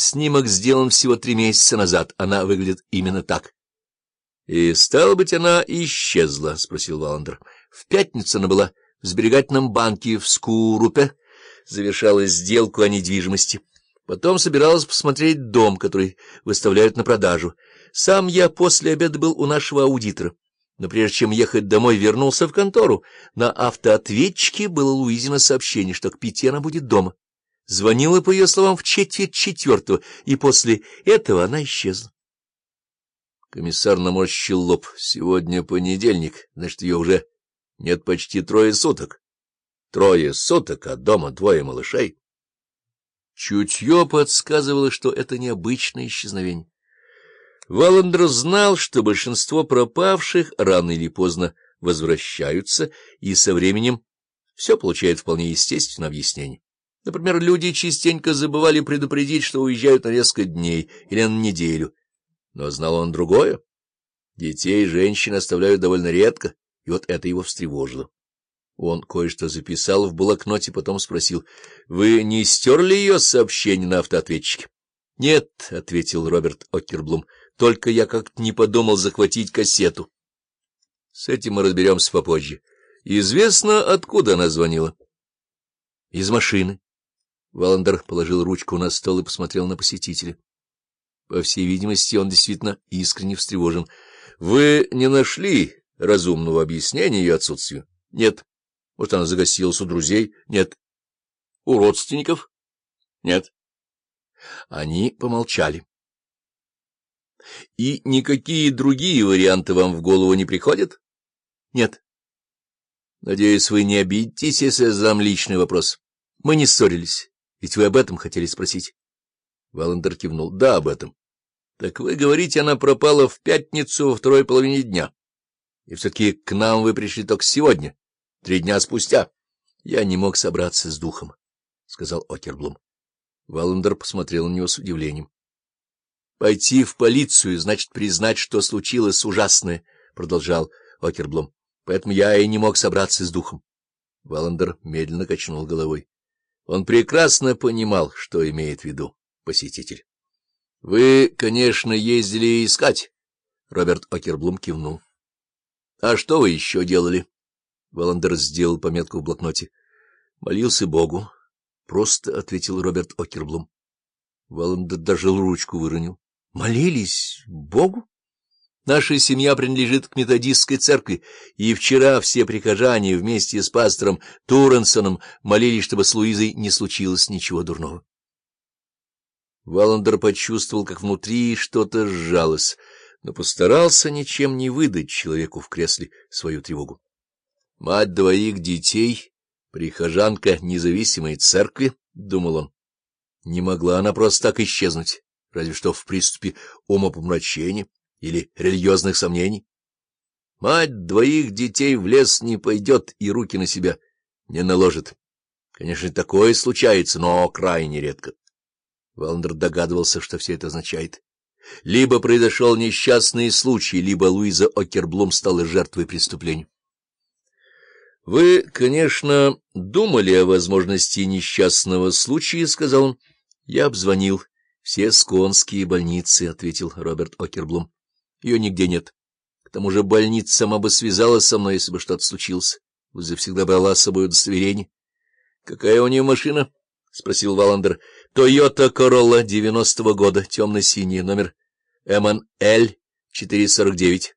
Снимок сделан всего три месяца назад. Она выглядит именно так. — И, стало быть, она исчезла? — спросил Валандер. — В пятницу она была в сберегательном банке в Скурупе, завершала сделку о недвижимости. Потом собиралась посмотреть дом, который выставляют на продажу. Сам я после обеда был у нашего аудитора. Но прежде чем ехать домой, вернулся в контору. На автоответчике было Луизина сообщение, что к пяти она будет дома. Звонила, по ее словам, в четверть четвертого, и после этого она исчезла. Комиссар наморщил лоб. Сегодня понедельник, значит, ее уже нет почти трое суток. Трое суток, а дома двое малышей. Чутье подсказывало, что это необычное исчезновение. Валандер знал, что большинство пропавших рано или поздно возвращаются, и со временем все получает вполне естественное объяснение. Например, люди частенько забывали предупредить, что уезжают на несколько дней или на неделю. Но знал он другое. Детей женщины оставляют довольно редко, и вот это его встревожило. Он кое-что записал в блокноте, потом спросил, — Вы не стерли ее сообщение на автоответчике? — Нет, — ответил Роберт Окерблум, — только я как-то не подумал захватить кассету. С этим мы разберемся попозже. Известно, откуда она звонила? — Из машины. Валандер положил ручку на стол и посмотрел на посетителя. По всей видимости, он действительно искренне встревожен. — Вы не нашли разумного объяснения ее отсутствию? — Нет. Может, она загостилась у друзей? — Нет. — У родственников? — Нет. Они помолчали. — И никакие другие варианты вам в голову не приходят? — Нет. — Надеюсь, вы не обидитесь, если я задам личный вопрос. Мы не ссорились. Ведь вы об этом хотели спросить? Валандер кивнул. — Да, об этом. — Так вы говорите, она пропала в пятницу во второй половине дня. И все-таки к нам вы пришли только сегодня, три дня спустя. — Я не мог собраться с духом, — сказал Окерблум. Валандер посмотрел на него с удивлением. — Пойти в полицию значит признать, что случилось ужасное, — продолжал Окерблум. — Поэтому я и не мог собраться с духом. Валандер медленно качнул головой. Он прекрасно понимал, что имеет в виду посетитель. — Вы, конечно, ездили искать. Роберт Окерблум кивнул. — А что вы еще делали? Валандер сделал пометку в блокноте. — Молился Богу. — Просто ответил Роберт Окерблум. Валандер даже ручку выронил. — Молились Богу? Наша семья принадлежит к методистской церкви, и вчера все прихожане вместе с пастором Туренсоном молились, чтобы с Луизой не случилось ничего дурного. Валандер почувствовал, как внутри что-то сжалось, но постарался ничем не выдать человеку в кресле свою тревогу. Мать двоих детей, прихожанка независимой церкви, — думал он, — не могла она просто так исчезнуть, разве что в приступе умопомрачения или религиозных сомнений. Мать двоих детей в лес не пойдет и руки на себя не наложит. Конечно, такое случается, но крайне редко. Валандер догадывался, что все это означает. Либо произошел несчастный случай, либо Луиза Окерблум стала жертвой преступления. — Вы, конечно, думали о возможности несчастного случая, — сказал он. — Я обзвонил все сконские больницы, — ответил Роберт Окерблум. Ее нигде нет. К тому же больница сама бы связалась со мной, если бы что-то случилось. Луза всегда брала с собой удостоверение. — Какая у нее машина? — спросил Валандер. — Тойота Королла девяностого года, темно-синий, номер МНЛ 449.